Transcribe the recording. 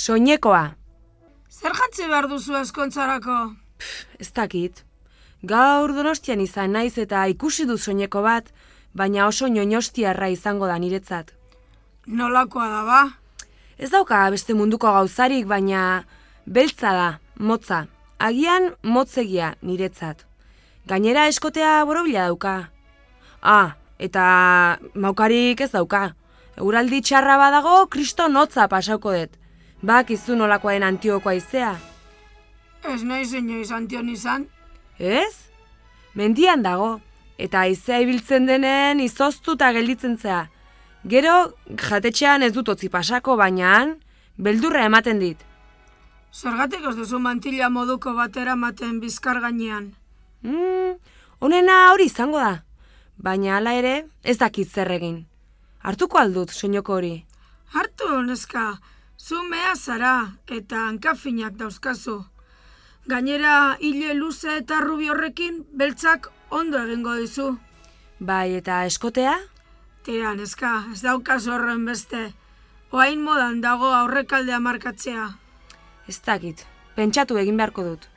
Soinekoa. Zer jatzi behar duzu eskontzarako? Ez dakit. Gaur donostian izan naiz eta ikusi du soineko bat, baina oso ñoñostiarra izango da niretzat. Nolakoa da ba? Ez dauka beste munduko gauzarik, baina beltza da, motza. Agian motzegia niretzat. Gainera eskotea borobila dauka. Ah, eta maukarik ez dauka. Euraldi txarra badago, kristo notza pasauko dut. Bak izu nolakoa den antiokoa izea. Ez nahi inoiz antion izan? Ez? Mendian dago, eta izea ibiltzen denen izoztuta gelditzen zea. Gero, jatetxean ez dut otzi pasako, baina han, beldurra ematen dit. Zergatik ez duzu mantila moduko batera maten bizkar gainean. Mm, honena hori izango da. Baina hala ere, ez dakit zer egin. Hartuko aldut, soinoko hori. Hartu, neska, zu mea zara eta hankafinak dauzkazu. Gainera, hile luze eta rubi horrekin, beltzak ondo egingo dizu. Bai, eta eskotea? Tira, neska, ez daukaz horren beste. Oain modan dago aurrekaldea markatzea. Ez dakit, pentsatu egin beharko dut.